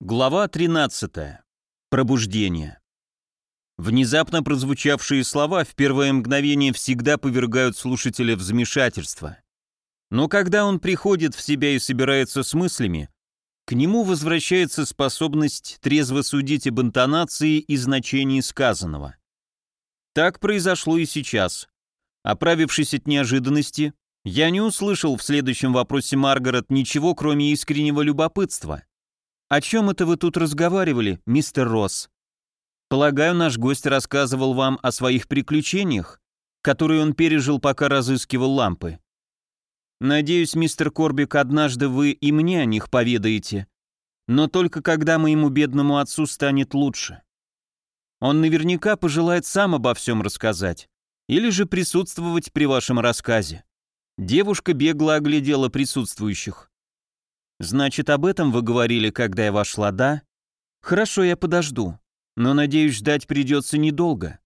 Глава 13. Пробуждение. Внезапно прозвучавшие слова в первое мгновение всегда повергают слушателя в замешательство. Но когда он приходит в себя и собирается с мыслями, к нему возвращается способность трезво судить об интонации и значении сказанного. Так произошло и сейчас. Оправившись от неожиданности, я не услышал в следующем вопросе Маргарет ничего, кроме искреннего любопытства – «О чем это вы тут разговаривали, мистер Росс?» «Полагаю, наш гость рассказывал вам о своих приключениях, которые он пережил, пока разыскивал лампы. Надеюсь, мистер Корбик, однажды вы и мне о них поведаете, но только когда моему бедному отцу станет лучше. Он наверняка пожелает сам обо всем рассказать или же присутствовать при вашем рассказе». Девушка бегло оглядела присутствующих. «Значит, об этом вы говорили, когда я вошла, да?» «Хорошо, я подожду. Но, надеюсь, ждать придется недолго.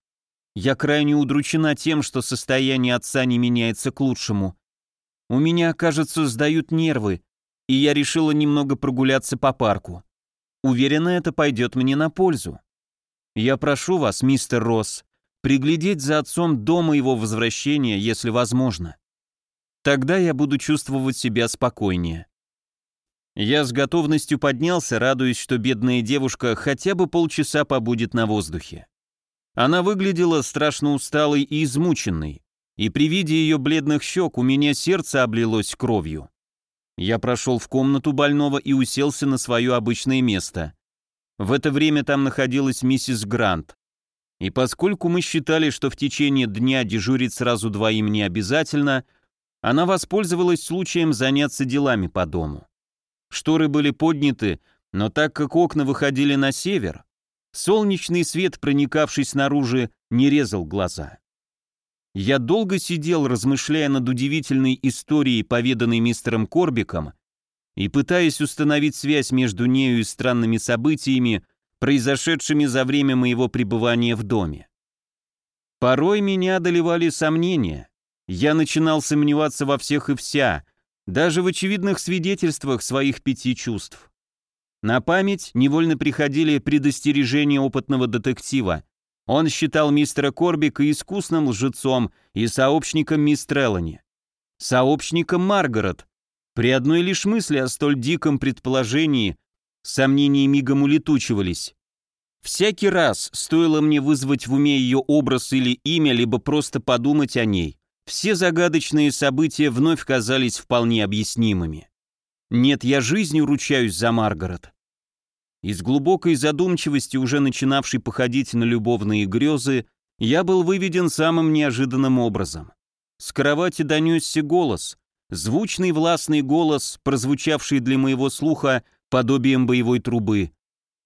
Я крайне удручена тем, что состояние отца не меняется к лучшему. У меня, кажется, сдают нервы, и я решила немного прогуляться по парку. Уверена, это пойдет мне на пользу. Я прошу вас, мистер Росс, приглядеть за отцом до моего возвращения, если возможно. Тогда я буду чувствовать себя спокойнее». Я с готовностью поднялся, радуясь, что бедная девушка хотя бы полчаса побудет на воздухе. Она выглядела страшно усталой и измученной, и при виде ее бледных щек у меня сердце облилось кровью. Я прошел в комнату больного и уселся на свое обычное место. В это время там находилась миссис Грант. И поскольку мы считали, что в течение дня дежурить сразу двоим не обязательно, она воспользовалась случаем заняться делами по дому. Шторы были подняты, но так как окна выходили на север, солнечный свет, проникавший снаружи, не резал глаза. Я долго сидел, размышляя над удивительной историей, поведанной мистером Корбиком, и пытаясь установить связь между нею и странными событиями, произошедшими за время моего пребывания в доме. Порой меня одолевали сомнения. Я начинал сомневаться во всех и вся, даже в очевидных свидетельствах своих пяти чувств. На память невольно приходили предостережения опытного детектива. Он считал мистера Корбика искусным лжецом и сообщником мисс Треллани. Сообщником Маргарет. При одной лишь мысли о столь диком предположении сомнения мигом улетучивались. Всякий раз стоило мне вызвать в уме ее образ или имя, либо просто подумать о ней, все загадочные события вновь казались вполне объяснимыми. Нет, я жизнью ручаюсь за Маргарет. Из глубокой задумчивости, уже начинавшей походить на любовные грезы, я был выведен самым неожиданным образом. С кровати донесся голос, звучный властный голос, прозвучавший для моего слуха подобием боевой трубы.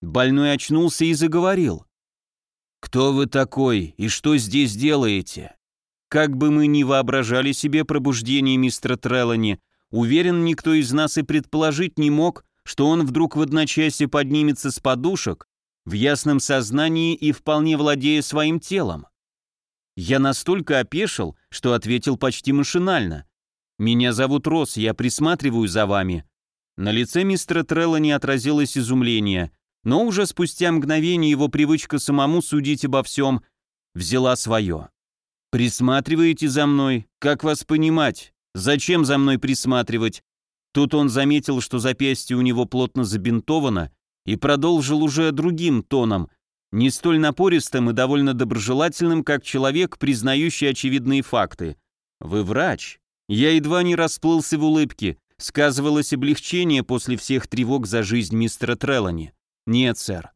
Больной очнулся и заговорил. «Кто вы такой и что здесь делаете?» Как бы мы ни воображали себе пробуждение мистера Треллани, уверен, никто из нас и предположить не мог, что он вдруг в одночасье поднимется с подушек, в ясном сознании и вполне владея своим телом. Я настолько опешил, что ответил почти машинально. «Меня зовут Рос, я присматриваю за вами». На лице мистера Трелла не отразилось изумление, но уже спустя мгновение его привычка самому судить обо всем взяла свое. «Присматриваете за мной? Как вас понимать? Зачем за мной присматривать?» Тут он заметил, что запястье у него плотно забинтовано, и продолжил уже другим тоном, не столь напористым и довольно доброжелательным, как человек, признающий очевидные факты. «Вы врач?» Я едва не расплылся в улыбке. Сказывалось облегчение после всех тревог за жизнь мистера Треллани. «Нет, сэр».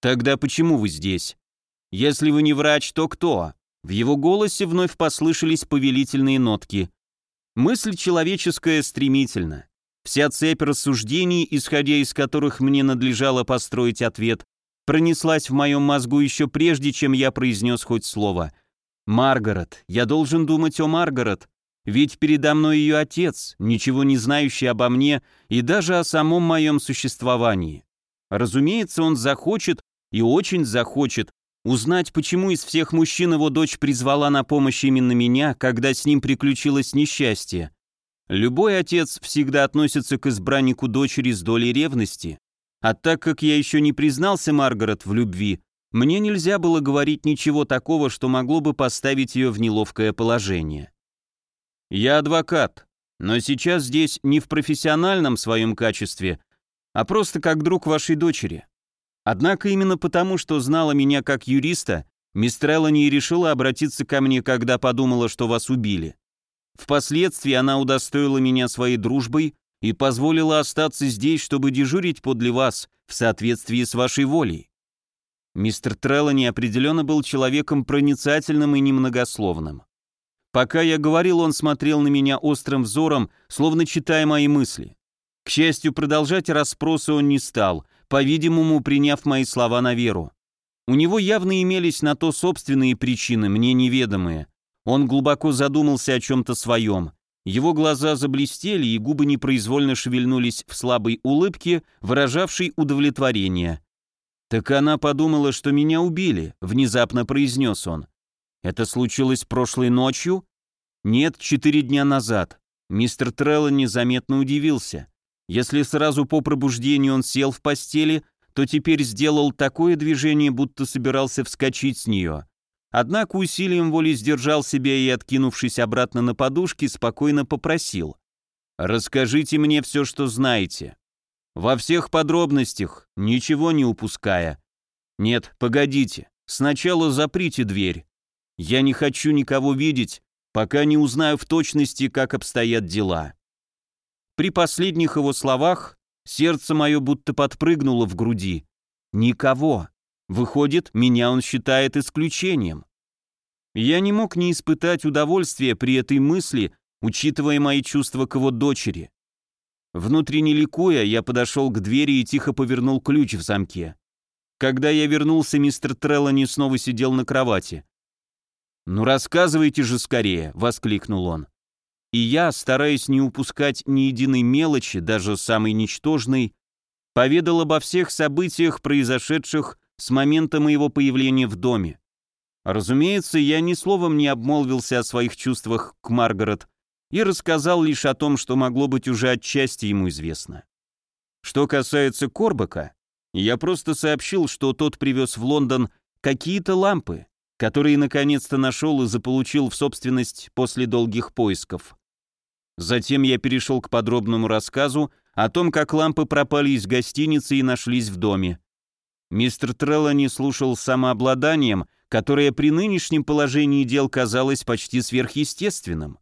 «Тогда почему вы здесь?» «Если вы не врач, то кто?» В его голосе вновь послышались повелительные нотки. Мысль человеческая стремительна. Вся цепь рассуждений, исходя из которых мне надлежало построить ответ, пронеслась в моем мозгу еще прежде, чем я произнес хоть слово. «Маргарет, я должен думать о Маргарет, ведь передо мной ее отец, ничего не знающий обо мне и даже о самом моем существовании. Разумеется, он захочет и очень захочет Узнать, почему из всех мужчин его дочь призвала на помощь именно меня, когда с ним приключилось несчастье. Любой отец всегда относится к избраннику дочери с долей ревности. А так как я еще не признался Маргарет в любви, мне нельзя было говорить ничего такого, что могло бы поставить ее в неловкое положение. Я адвокат, но сейчас здесь не в профессиональном своем качестве, а просто как друг вашей дочери. Однако именно потому, что знала меня как юриста, мисс не решила обратиться ко мне, когда подумала, что вас убили. Впоследствии она удостоила меня своей дружбой и позволила остаться здесь, чтобы дежурить подле вас в соответствии с вашей волей. Мистер Треллани определенно был человеком проницательным и немногословным. Пока я говорил, он смотрел на меня острым взором, словно читая мои мысли. К счастью, продолжать расспросы он не стал, по-видимому, приняв мои слова на веру. У него явно имелись на то собственные причины, мне неведомые. Он глубоко задумался о чем-то своем. Его глаза заблестели, и губы непроизвольно шевельнулись в слабой улыбке, выражавшей удовлетворение. «Так она подумала, что меня убили», — внезапно произнес он. «Это случилось прошлой ночью?» «Нет, четыре дня назад». Мистер Трелло незаметно удивился. Если сразу по пробуждению он сел в постели, то теперь сделал такое движение, будто собирался вскочить с нее. Однако усилием воли сдержал себя и, откинувшись обратно на подушки, спокойно попросил. «Расскажите мне все, что знаете. Во всех подробностях, ничего не упуская. Нет, погодите, сначала заприте дверь. Я не хочу никого видеть, пока не узнаю в точности, как обстоят дела». При последних его словах сердце мое будто подпрыгнуло в груди. Никого. Выходит, меня он считает исключением. Я не мог не испытать удовольствия при этой мысли, учитывая мои чувства к его дочери. Внутренне ликуя, я подошел к двери и тихо повернул ключ в замке. Когда я вернулся, мистер Треллани снова сидел на кровати. «Ну рассказывайте же скорее!» — воскликнул он. И я, стараясь не упускать ни единой мелочи, даже самой ничтожной, поведал обо всех событиях, произошедших с момента моего появления в доме. Разумеется, я ни словом не обмолвился о своих чувствах к Маргарет и рассказал лишь о том, что могло быть уже отчасти ему известно. Что касается Корбака, я просто сообщил, что тот привез в Лондон какие-то лампы, которые наконец-то нашел и заполучил в собственность после долгих поисков. Затем я перешел к подробному рассказу о том, как лампы пропали из гостиницы и нашлись в доме. Мистер Треллани слушал самообладанием, которое при нынешнем положении дел казалось почти сверхъестественным.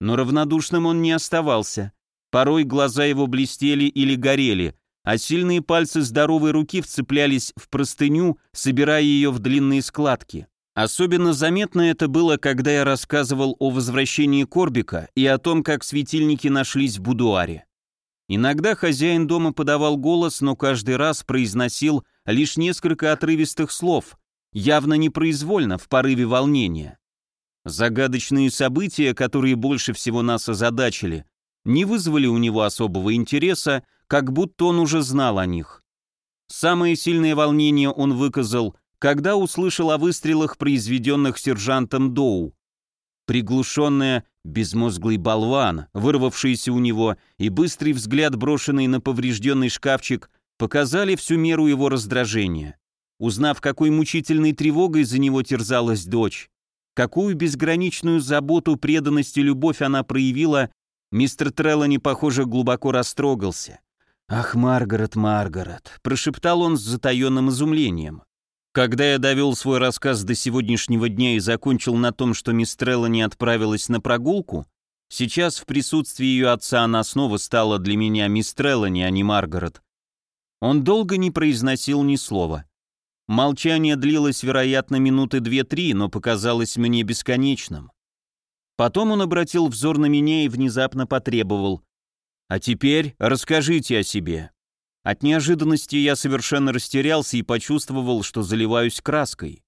Но равнодушным он не оставался. Порой глаза его блестели или горели, а сильные пальцы здоровой руки вцеплялись в простыню, собирая ее в длинные складки. Особенно заметно это было, когда я рассказывал о возвращении Корбика и о том, как светильники нашлись в будуаре. Иногда хозяин дома подавал голос, но каждый раз произносил лишь несколько отрывистых слов, явно непроизвольно, в порыве волнения. Загадочные события, которые больше всего нас озадачили, не вызвали у него особого интереса, как будто он уже знал о них. Самое сильное волнение он выказал – когда услышал о выстрелах, произведенных сержантом Доу. Приглушенная, безмозглый болван, вырвавшийся у него, и быстрый взгляд, брошенный на поврежденный шкафчик, показали всю меру его раздражения. Узнав, какой мучительной тревогой за него терзалась дочь, какую безграничную заботу, преданность и любовь она проявила, мистер Треллани, похоже, глубоко растрогался. «Ах, Маргарет, Маргарет!» – прошептал он с затаенным изумлением. Когда я довел свой рассказ до сегодняшнего дня и закончил на том, что Мистрелла не отправилась на прогулку, сейчас в присутствии ее отца она снова стала для меня Мистреллани, а не Маргарет. Он долго не произносил ни слова. Молчание длилось, вероятно, минуты две-три, но показалось мне бесконечным. Потом он обратил взор на меня и внезапно потребовал. «А теперь расскажите о себе». От неожиданности я совершенно растерялся и почувствовал, что заливаюсь краской.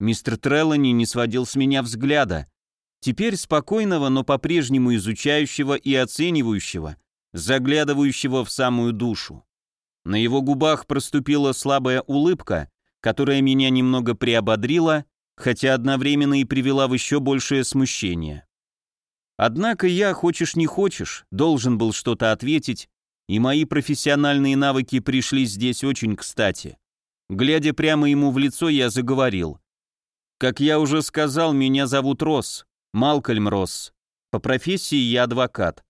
Мистер Треллани не сводил с меня взгляда. Теперь спокойного, но по-прежнему изучающего и оценивающего, заглядывающего в самую душу. На его губах проступила слабая улыбка, которая меня немного приободрила, хотя одновременно и привела в еще большее смущение. Однако я, хочешь не хочешь, должен был что-то ответить, и мои профессиональные навыки пришли здесь очень кстати. Глядя прямо ему в лицо, я заговорил. «Как я уже сказал, меня зовут Росс, Малкольм Росс. По профессии я адвокат.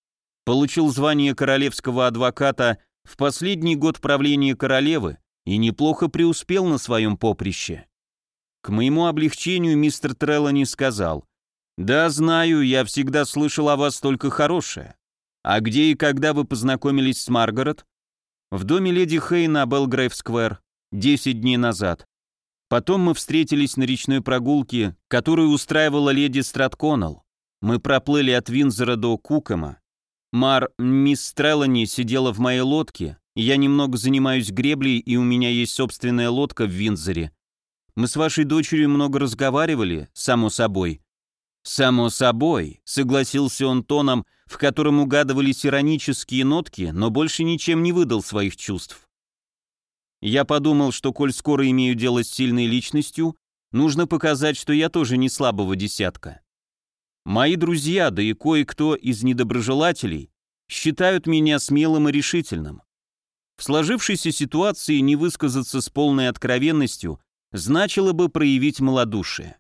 Получил звание королевского адвоката в последний год правления королевы и неплохо преуспел на своем поприще». К моему облегчению мистер Треллани сказал, «Да, знаю, я всегда слышал о вас только хорошее. «А где и когда вы познакомились с Маргарет?» «В доме леди Хей на Белгрейв-сквер. Десять дней назад. Потом мы встретились на речной прогулке, которую устраивала леди Стратконнелл. Мы проплыли от Винзора до Кукома. Мар, мисс Стреллани сидела в моей лодке. Я немного занимаюсь греблей, и у меня есть собственная лодка в Винзере. Мы с вашей дочерью много разговаривали, само собой». «Само собой», — согласился он тоном, — в котором угадывались иронические нотки, но больше ничем не выдал своих чувств. Я подумал, что коль скоро имею дело с сильной личностью, нужно показать, что я тоже не слабого десятка. Мои друзья, да и кое-кто из недоброжелателей, считают меня смелым и решительным. В сложившейся ситуации не высказаться с полной откровенностью значило бы проявить малодушие.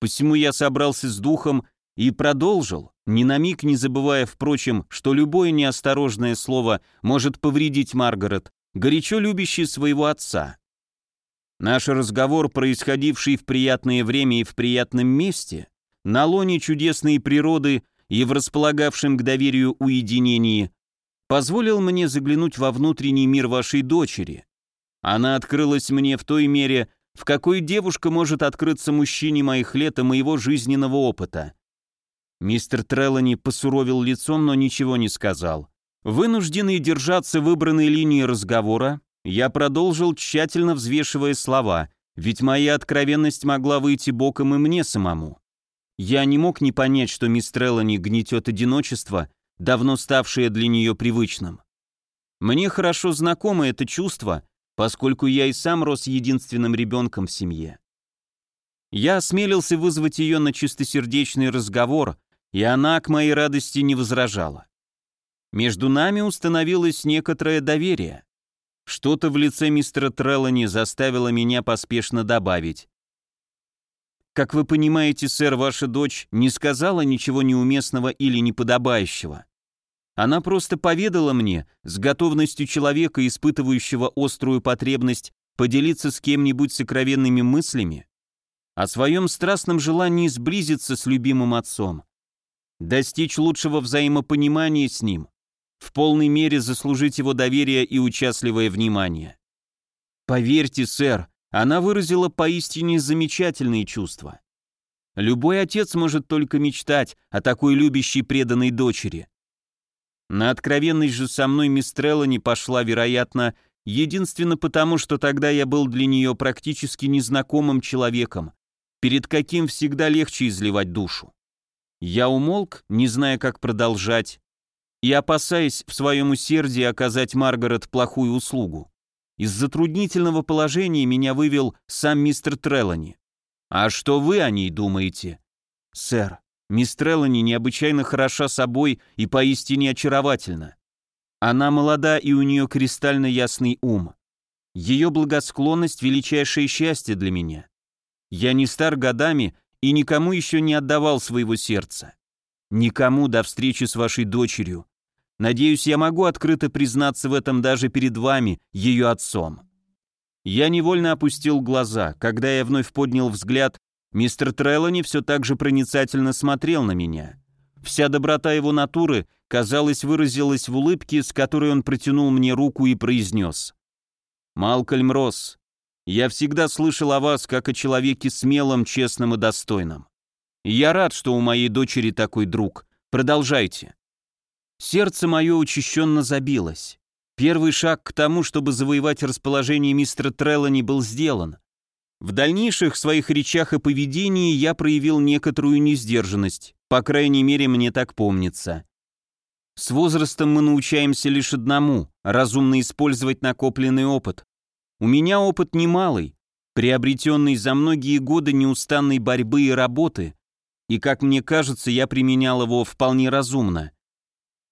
Посему я собрался с духом и продолжил, ни на миг не забывая, впрочем, что любое неосторожное слово может повредить Маргарет, горячо любящий своего отца. Наш разговор, происходивший в приятное время и в приятном месте, на лоне чудесной природы и в располагавшем к доверию уединении, позволил мне заглянуть во внутренний мир вашей дочери. Она открылась мне в той мере, в какой девушка может открыться мужчине моих лет и моего жизненного опыта – Мистер Треллани посуровил лицом, но ничего не сказал. Вынужденный держаться выбранной линии разговора, я продолжил, тщательно взвешивая слова, ведь моя откровенность могла выйти боком и мне самому. Я не мог не понять, что мисс Треллани гнетет одиночество, давно ставшее для нее привычным. Мне хорошо знакомо это чувство, поскольку я и сам рос единственным ребенком в семье. Я осмелился вызвать ее на чистосердечный разговор, и она к моей радости не возражала. Между нами установилось некоторое доверие. Что-то в лице мистера Треллани заставило меня поспешно добавить. «Как вы понимаете, сэр, ваша дочь не сказала ничего неуместного или неподобающего. Она просто поведала мне, с готовностью человека, испытывающего острую потребность поделиться с кем-нибудь сокровенными мыслями, о своем страстном желании сблизиться с любимым отцом, достичь лучшего взаимопонимания с ним, в полной мере заслужить его доверие и участливое внимание. Поверьте, сэр, она выразила поистине замечательные чувства. Любой отец может только мечтать о такой любящей преданной дочери. На откровенность же со мной мисс не пошла, вероятно, единственно потому, что тогда я был для нее практически незнакомым человеком, перед каким всегда легче изливать душу. Я умолк, не зная, как продолжать, и опасаясь в своем усердии оказать Маргарет плохую услугу. Из затруднительного положения меня вывел сам мистер Трелани. «А что вы о ней думаете?» «Сэр, мисс Трелани необычайно хороша собой и поистине очаровательна. Она молода и у нее кристально ясный ум. Ее благосклонность – величайшее счастье для меня. Я не стар годами и никому еще не отдавал своего сердца. Никому до встречи с вашей дочерью. Надеюсь, я могу открыто признаться в этом даже перед вами, ее отцом». Я невольно опустил глаза. Когда я вновь поднял взгляд, мистер Треллани все так же проницательно смотрел на меня. Вся доброта его натуры, казалось, выразилась в улыбке, с которой он протянул мне руку и произнес. «Малкольм Росс, я всегда слышал о вас как о человеке смелом, честном и достойном. Я рад, что у моей дочери такой друг. Продолжайте. Сердце мое учащенно забилось. Первый шаг к тому, чтобы завоевать расположение мистера Треллани, был сделан. В дальнейших своих речах и поведении я проявил некоторую несдержанность, по крайней мере, мне так помнится. С возрастом мы научаемся лишь одному – разумно использовать накопленный опыт, у меня опыт немалый, приобретенный за многие годы неустанной борьбы и работы, и, как мне кажется, я применял его вполне разумно.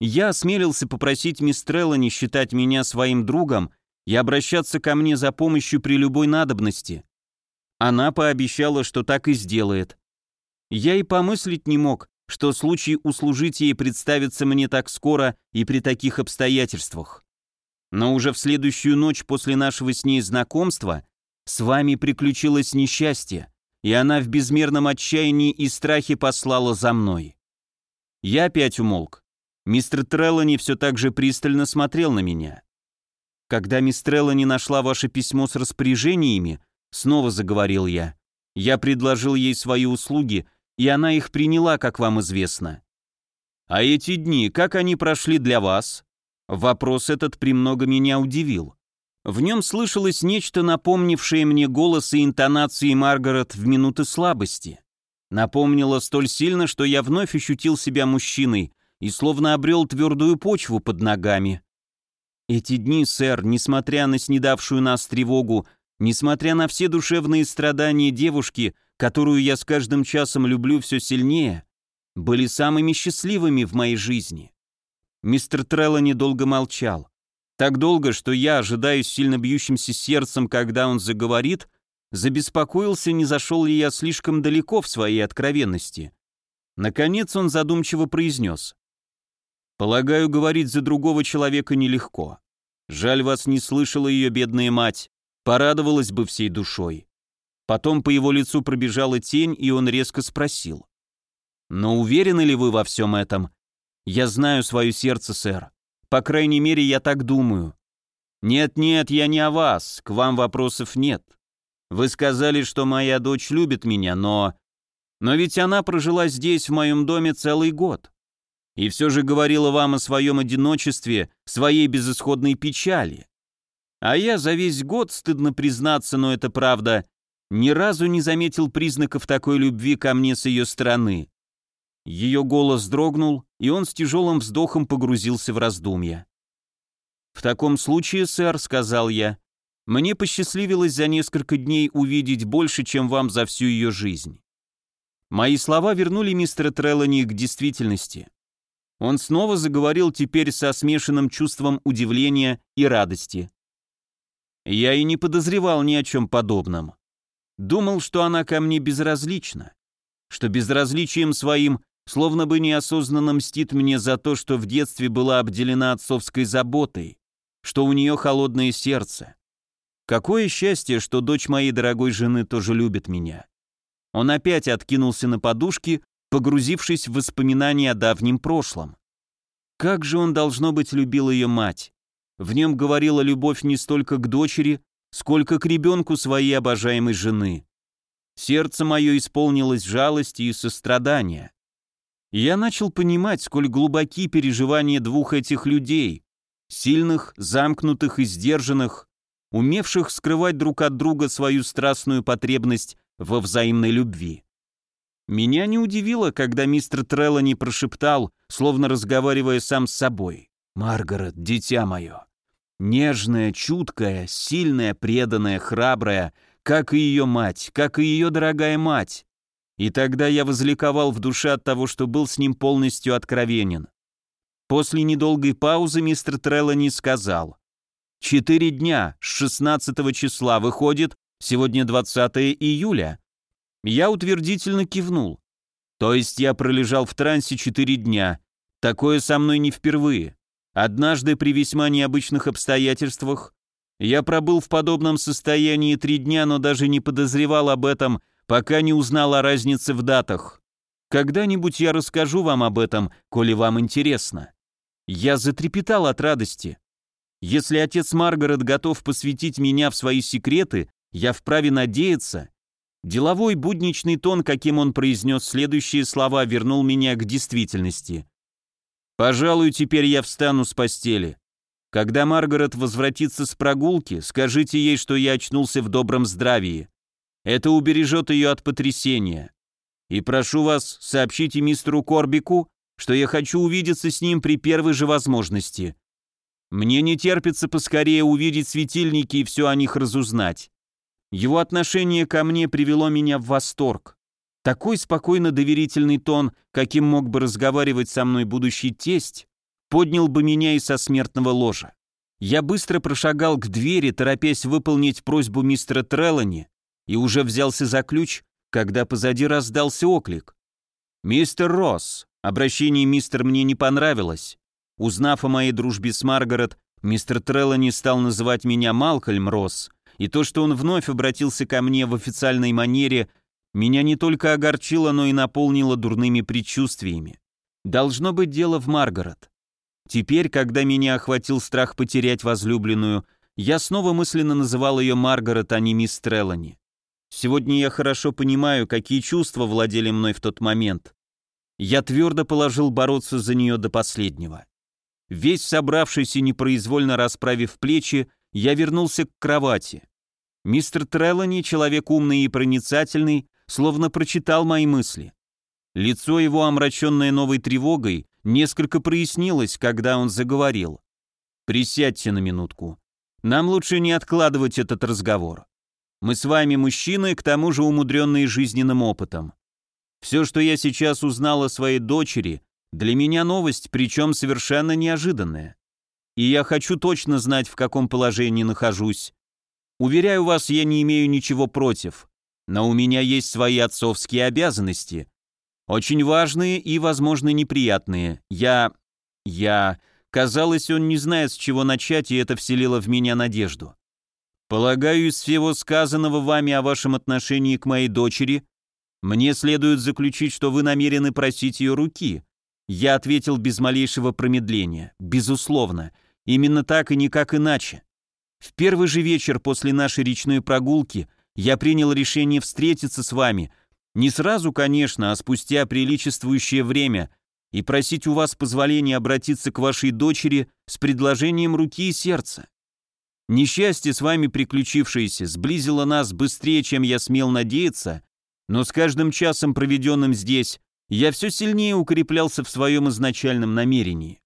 Я осмелился попросить Мистрелла не считать меня своим другом и обращаться ко мне за помощью при любой надобности. Она пообещала, что так и сделает. Я и помыслить не мог, что случай услужить ей представится мне так скоро и при таких обстоятельствах. Но уже в следующую ночь после нашего с ней знакомства с вами приключилось несчастье, и она в безмерном отчаянии и страхе послала за мной. Я опять умолк. Мистер Треллани все так же пристально смотрел на меня. Когда мисс Треллани нашла ваше письмо с распоряжениями, снова заговорил я. Я предложил ей свои услуги, и она их приняла, как вам известно. А эти дни, как они прошли для вас? Вопрос этот премного меня удивил. В нем слышалось нечто, напомнившее мне голос и интонации Маргарет в минуты слабости. Напомнило столь сильно, что я вновь ощутил себя мужчиной и словно обрел твердую почву под ногами. Эти дни, сэр, несмотря на снедавшую нас тревогу, несмотря на все душевные страдания девушки, которую я с каждым часом люблю все сильнее, были самыми счастливыми в моей жизни. Мистер Трелло недолго молчал. Так долго, что я, ожидая сильно бьющимся сердцем, когда он заговорит, забеспокоился, не зашел ли я слишком далеко в своей откровенности. Наконец он задумчиво произнес. «Полагаю, говорить за другого человека нелегко. Жаль, вас не слышала ее бедная мать, порадовалась бы всей душой». Потом по его лицу пробежала тень, и он резко спросил. «Но уверены ли вы во всем этом?» Я знаю свое сердце, сэр. По крайней мере, я так думаю. Нет-нет, я не о вас, к вам вопросов нет. Вы сказали, что моя дочь любит меня, но... Но ведь она прожила здесь, в моем доме, целый год. И все же говорила вам о своем одиночестве, своей безысходной печали. А я за весь год, стыдно признаться, но это правда, ни разу не заметил признаков такой любви ко мне с ее стороны. Ее голос дрогнул, и он с тяжелым вздохом погрузился в раздумья. «В таком случае, сэр», — сказал я, — «мне посчастливилось за несколько дней увидеть больше, чем вам за всю ее жизнь». Мои слова вернули мистера Трелани к действительности. Он снова заговорил теперь со смешанным чувством удивления и радости. Я и не подозревал ни о чем подобном. Думал, что она ко мне безразлична, что безразличием своим словно бы неосознанно мстит мне за то, что в детстве была обделена отцовской заботой, что у нее холодное сердце. Какое счастье, что дочь моей дорогой жены тоже любит меня. Он опять откинулся на подушки, погрузившись в воспоминания о давнем прошлом. Как же он, должно быть, любил ее мать. В нем говорила любовь не столько к дочери, сколько к ребенку своей обожаемой жены. Сердце мое исполнилось жалости и сострадания. И я начал понимать, сколь глубоки переживания двух этих людей, сильных, замкнутых и сдержанных, умевших скрывать друг от друга свою страстную потребность во взаимной любви. Меня не удивило, когда мистер Треллани прошептал, словно разговаривая сам с собой. «Маргарет, дитя мое, нежная, чуткая, сильная, преданная, храбрая, как и ее мать, как и ее дорогая мать. И тогда я возликовал в душе от того, что был с ним полностью откровенен. После недолгой паузы мистер Треллани сказал. «Четыре дня, с 16 числа выходит, сегодня 20 июля». Я утвердительно кивнул. То есть я пролежал в трансе четыре дня. Такое со мной не впервые. Однажды при весьма необычных обстоятельствах я пробыл в подобном состоянии три дня, но даже не подозревал об этом, пока не узнал о разнице в датах. Когда-нибудь я расскажу вам об этом, коли вам интересно. Я затрепетал от радости. Если отец Маргарет готов посвятить меня в свои секреты, я вправе надеяться. Деловой будничный тон, каким он произнес следующие слова, вернул меня к действительности. «Пожалуй, теперь я встану с постели. Когда Маргарет возвратится с прогулки, скажите ей, что я очнулся в добром здравии. Это убережет ее от потрясения. И прошу вас, сообщите мистеру Корбику, что я хочу увидеться с ним при первой же возможности. Мне не терпится поскорее увидеть светильники и все о них разузнать. Его отношение ко мне привело меня в восторг. Такой спокойно доверительный тон, каким мог бы разговаривать со мной будущий тесть, поднял бы меня и со смертного ложа. Я быстро прошагал к двери, торопясь выполнить просьбу мистера Трелани, и уже взялся за ключ, когда позади раздался оклик. «Мистер Росс!» Обращение «мистер» мне не понравилось. Узнав о моей дружбе с Маргарет, мистер Треллани стал называть меня Малкольм Росс, и то, что он вновь обратился ко мне в официальной манере, меня не только огорчило, но и наполнило дурными предчувствиями. Должно быть дело в Маргарет. Теперь, когда меня охватил страх потерять возлюбленную, я снова мысленно называл ее Маргарет, а не мисс Треллани. Сегодня я хорошо понимаю, какие чувства владели мной в тот момент. Я твердо положил бороться за нее до последнего. Весь собравшийся, непроизвольно расправив плечи, я вернулся к кровати. Мистер Треллани, человек умный и проницательный, словно прочитал мои мысли. Лицо его, омраченное новой тревогой, несколько прояснилось, когда он заговорил. «Присядьте на минутку. Нам лучше не откладывать этот разговор. Мы с вами мужчины, к тому же умудренные жизненным опытом. Все, что я сейчас узнал о своей дочери, для меня новость, причем совершенно неожиданная. И я хочу точно знать, в каком положении нахожусь. Уверяю вас, я не имею ничего против, но у меня есть свои отцовские обязанности. Очень важные и, возможно, неприятные. Я... я... Казалось, он не знает, с чего начать, и это вселило в меня надежду. Полагаю, из всего сказанного вами о вашем отношении к моей дочери, мне следует заключить, что вы намерены просить ее руки. Я ответил без малейшего промедления. Безусловно. Именно так и никак иначе. В первый же вечер после нашей речной прогулки я принял решение встретиться с вами. Не сразу, конечно, а спустя приличествующее время и просить у вас позволения обратиться к вашей дочери с предложением руки и сердца. Несчастье, с вами приключившееся, сблизило нас быстрее, чем я смел надеяться, но с каждым часом, проведенным здесь, я все сильнее укреплялся в своем изначальном намерении.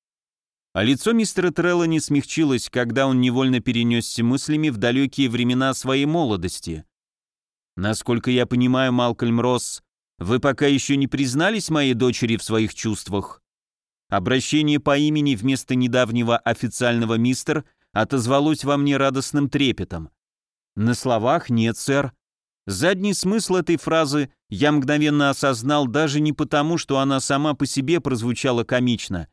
А лицо мистера Трелла не смягчилось, когда он невольно перенесся мыслями в далекие времена своей молодости. Насколько я понимаю, Малкольм Росс, вы пока еще не признались моей дочери в своих чувствах? Обращение по имени вместо недавнего официального «мистер» отозвалось во мне радостным трепетом. На словах «нет, сэр». Задний смысл этой фразы я мгновенно осознал даже не потому, что она сама по себе прозвучала комично,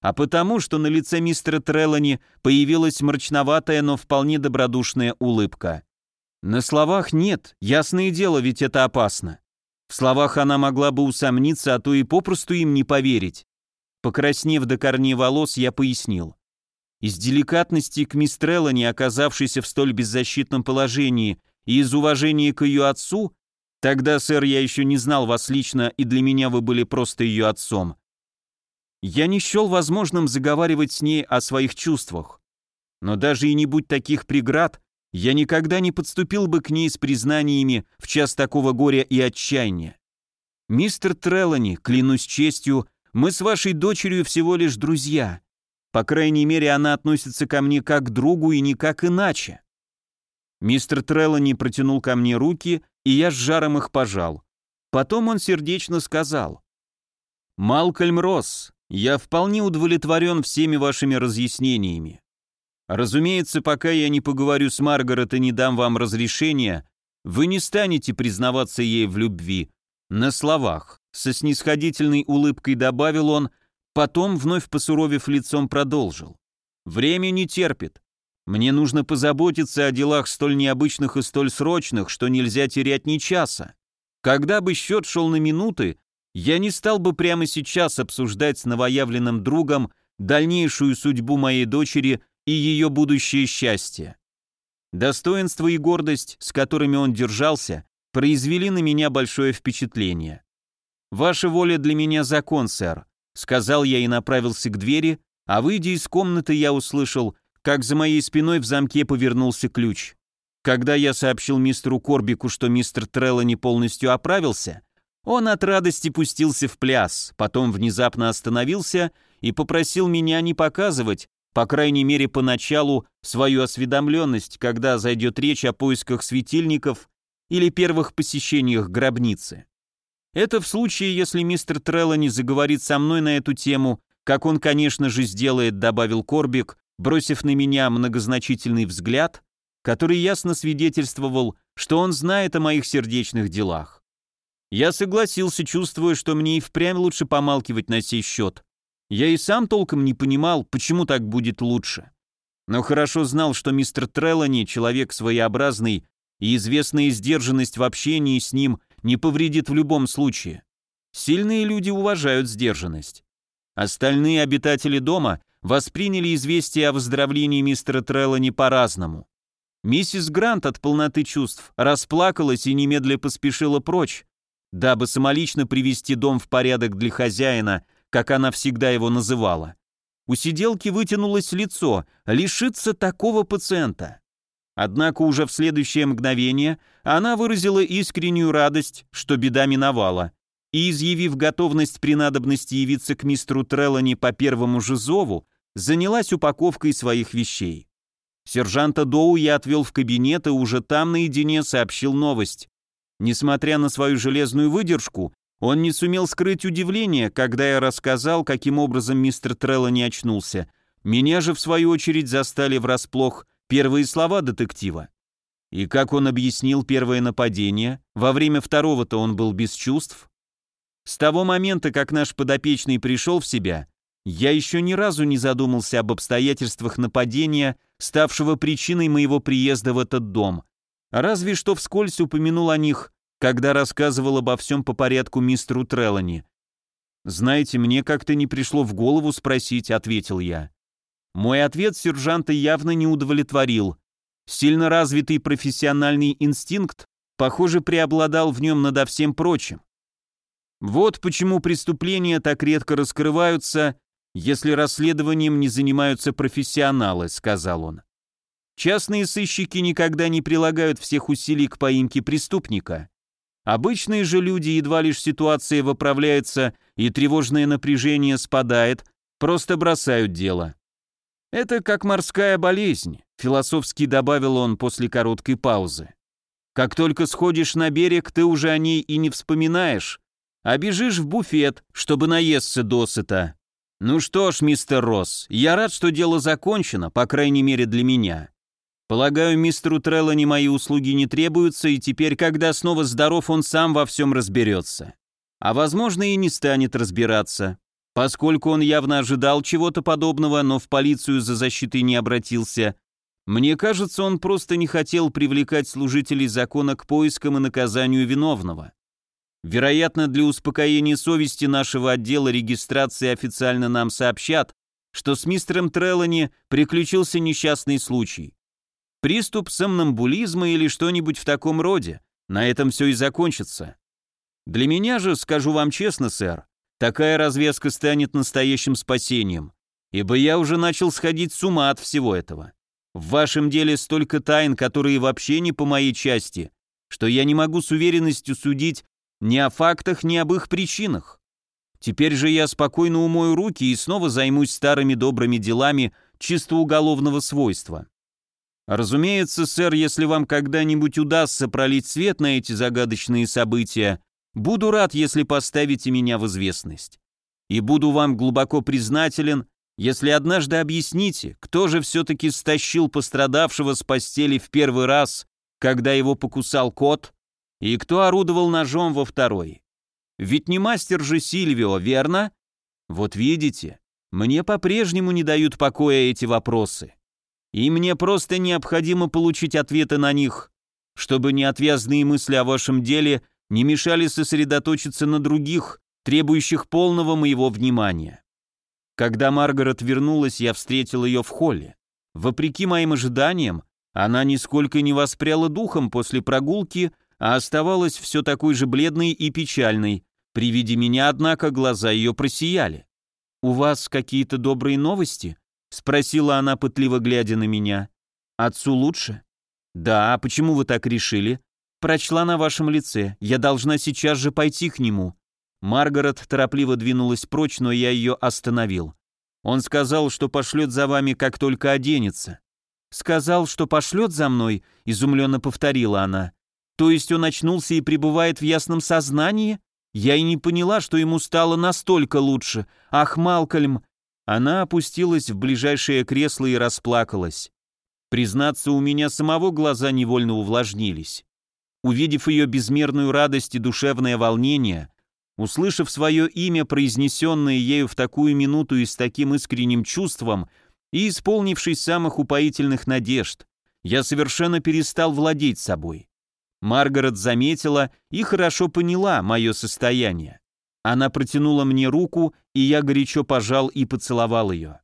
а потому, что на лице мистера Треллани появилась мрачноватая, но вполне добродушная улыбка. На словах «нет», ясное дело, ведь это опасно. В словах она могла бы усомниться, а то и попросту им не поверить. Покраснев до корней волос, я пояснил. Из деликатности к Мистрелло, не оказавшейся в столь беззащитном положении, и из уважения к ее отцу, тогда, сэр, я еще не знал вас лично, и для меня вы были просто ее отцом, я не счел возможным заговаривать с ней о своих чувствах. Но даже и не будь таких преград, я никогда не подступил бы к ней с признаниями в час такого горя и отчаяния. «Мистер Треллани, клянусь честью, мы с вашей дочерью всего лишь друзья. По крайней мере, она относится ко мне как к другу и никак иначе. Мистер Треллани протянул ко мне руки, и я с жаром их пожал. Потом он сердечно сказал. «Малкольм Росс, я вполне удовлетворен всеми вашими разъяснениями. Разумеется, пока я не поговорю с Маргарет и не дам вам разрешения, вы не станете признаваться ей в любви. На словах, со снисходительной улыбкой добавил он, Потом, вновь посуровив лицом, продолжил. «Время не терпит. Мне нужно позаботиться о делах столь необычных и столь срочных, что нельзя терять ни часа. Когда бы счет шел на минуты, я не стал бы прямо сейчас обсуждать с новоявленным другом дальнейшую судьбу моей дочери и ее будущее счастье. Достоинство и гордость, с которыми он держался, произвели на меня большое впечатление. Ваша воля для меня закон, сэр. Сказал я и направился к двери, а выйдя из комнаты, я услышал, как за моей спиной в замке повернулся ключ. Когда я сообщил мистеру Корбику, что мистер Трелло не полностью оправился, он от радости пустился в пляс, потом внезапно остановился и попросил меня не показывать, по крайней мере поначалу, свою осведомленность, когда зайдет речь о поисках светильников или первых посещениях гробницы. Это в случае, если мистер Треллани заговорит со мной на эту тему, как он, конечно же, сделает, добавил Корбик, бросив на меня многозначительный взгляд, который ясно свидетельствовал, что он знает о моих сердечных делах. Я согласился, чувствуя, что мне и впрямь лучше помалкивать на сей счет. Я и сам толком не понимал, почему так будет лучше. Но хорошо знал, что мистер Треллани — человек своеобразный, и известная сдержанность в общении с ним не повредит в любом случае. Сильные люди уважают сдержанность. Остальные обитатели дома восприняли известие о выздоровлении мистера Треллани по-разному. Миссис Грант от полноты чувств расплакалась и немедля поспешила прочь, дабы самолично привести дом в порядок для хозяина, как она всегда его называла. У сиделки вытянулось лицо, лишиться такого пациента. Однако уже в следующее мгновение она выразила искреннюю радость, что беда миновала, и, изъявив готовность при надобности явиться к мистеру Треллани по первому же зову, занялась упаковкой своих вещей. Сержанта Доу я отвел в кабинет и уже там наедине сообщил новость. Несмотря на свою железную выдержку, он не сумел скрыть удивление, когда я рассказал, каким образом мистер Треллани очнулся. Меня же, в свою очередь, застали врасплох – первые слова детектива. И как он объяснил первое нападение, во время второго-то он был без чувств. С того момента, как наш подопечный пришел в себя, я еще ни разу не задумался об обстоятельствах нападения, ставшего причиной моего приезда в этот дом. Разве что вскользь упомянул о них, когда рассказывал обо всем по порядку мистеру Трелани. «Знаете, мне как-то не пришло в голову спросить», — ответил я. Мой ответ сержанта явно не удовлетворил. Сильно развитый профессиональный инстинкт, похоже, преобладал в нем надо всем прочим. Вот почему преступления так редко раскрываются, если расследованием не занимаются профессионалы, сказал он. Частные сыщики никогда не прилагают всех усилий к поимке преступника. Обычные же люди едва лишь ситуация выправляется и тревожное напряжение спадает, просто бросают дело. Это как морская болезнь, философски добавил он после короткой паузы. Как только сходишь на берег, ты уже о ней и не вспоминаешь, а бежишь в буфет, чтобы наесться досыта. Ну что ж, мистер Росс, я рад, что дело закончено, по крайней мере для меня. Полагаю, мистеру Треллани мои услуги не требуются, и теперь, когда снова здоров, он сам во всем разберется. А возможно и не станет разбираться. Поскольку он явно ожидал чего-то подобного, но в полицию за защитой не обратился, мне кажется, он просто не хотел привлекать служителей закона к поискам и наказанию виновного. Вероятно, для успокоения совести нашего отдела регистрации официально нам сообщат, что с мистером Треллани приключился несчастный случай. Приступ сомнамбулизма или что-нибудь в таком роде. На этом все и закончится. Для меня же, скажу вам честно, сэр, Такая развязка станет настоящим спасением, ибо я уже начал сходить с ума от всего этого. В вашем деле столько тайн, которые вообще не по моей части, что я не могу с уверенностью судить ни о фактах, ни об их причинах. Теперь же я спокойно умою руки и снова займусь старыми добрыми делами чисто уголовного свойства. Разумеется, сэр, если вам когда-нибудь удастся пролить свет на эти загадочные события, Буду рад, если поставите меня в известность. И буду вам глубоко признателен, если однажды объясните, кто же все-таки стащил пострадавшего с постели в первый раз, когда его покусал кот, и кто орудовал ножом во второй. Ведь не мастер же Сильвио, верно? Вот видите, мне по-прежнему не дают покоя эти вопросы. И мне просто необходимо получить ответы на них, чтобы неотвязные мысли о вашем деле – не мешали сосредоточиться на других, требующих полного моего внимания. Когда Маргарет вернулась, я встретил ее в холле. Вопреки моим ожиданиям, она нисколько не воспряла духом после прогулки, а оставалась все такой же бледной и печальной. При виде меня, однако, глаза ее просияли. «У вас какие-то добрые новости?» — спросила она, пытливо глядя на меня. «Отцу лучше?» «Да, а почему вы так решили?» прочла на вашем лице. Я должна сейчас же пойти к нему». Маргарет торопливо двинулась прочь, но я ее остановил. Он сказал, что пошлет за вами, как только оденется. «Сказал, что пошлет за мной?» — изумленно повторила она. «То есть он очнулся и пребывает в ясном сознании? Я и не поняла, что ему стало настолько лучше. Ах, Малкольм!» Она опустилась в ближайшее кресло и расплакалась. Признаться, у меня самого глаза невольно увлажнились. Увидев ее безмерную радость и душевное волнение, услышав свое имя, произнесенное ею в такую минуту и с таким искренним чувством, и исполнившись самых упоительных надежд, я совершенно перестал владеть собой. Маргарет заметила и хорошо поняла мое состояние. Она протянула мне руку, и я горячо пожал и поцеловал ее.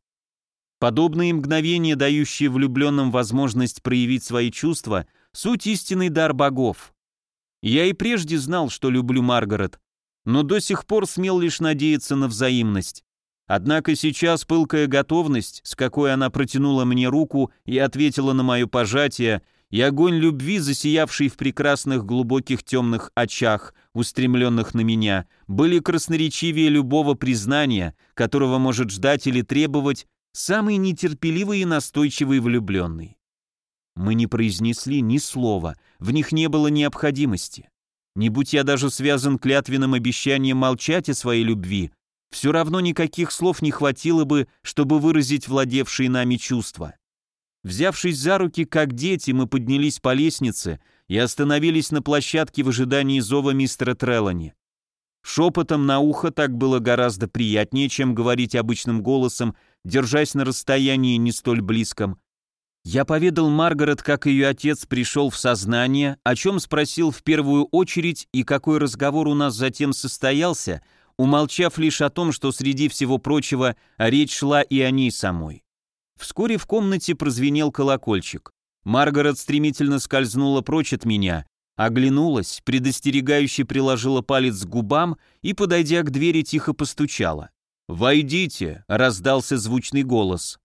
Подобные мгновения, дающие влюбленным возможность проявить свои чувства – суть истинный дар богов. Я и прежде знал, что люблю Маргарет, но до сих пор смел лишь надеяться на взаимность. Однако сейчас пылкая готовность, с какой она протянула мне руку и ответила на мое пожатие, и огонь любви, засиявший в прекрасных глубоких темных очах, устремленных на меня, были красноречивее любого признания, которого может ждать или требовать самый нетерпеливый и настойчивый влюбленный. Мы не произнесли ни слова, в них не было необходимости. Не будь я даже связан клятвенным обещанием молчать о своей любви, все равно никаких слов не хватило бы, чтобы выразить владевшие нами чувства. Взявшись за руки, как дети, мы поднялись по лестнице и остановились на площадке в ожидании зова мистера Треллани. Шепотом на ухо так было гораздо приятнее, чем говорить обычным голосом, держась на расстоянии не столь близком. Я поведал Маргарет, как ее отец пришел в сознание, о чем спросил в первую очередь и какой разговор у нас затем состоялся, умолчав лишь о том, что среди всего прочего речь шла и о ней самой. Вскоре в комнате прозвенел колокольчик. Маргарет стремительно скользнула прочь от меня, оглянулась, предостерегающе приложила палец к губам и, подойдя к двери, тихо постучала. «Войдите!» — раздался звучный голос.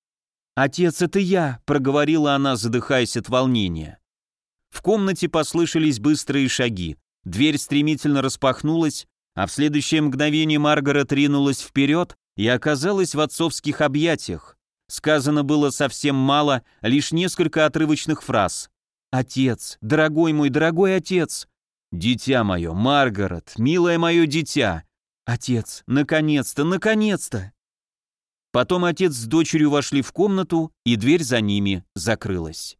«Отец, это я!» — проговорила она, задыхаясь от волнения. В комнате послышались быстрые шаги. Дверь стремительно распахнулась, а в следующее мгновение Маргарет ринулась вперед и оказалась в отцовских объятиях. Сказано было совсем мало, лишь несколько отрывочных фраз. «Отец! Дорогой мой, дорогой отец!» «Дитя мое, Маргарет, милое мое дитя!» «Отец, наконец-то, наконец-то!» Потом отец с дочерью вошли в комнату, и дверь за ними закрылась.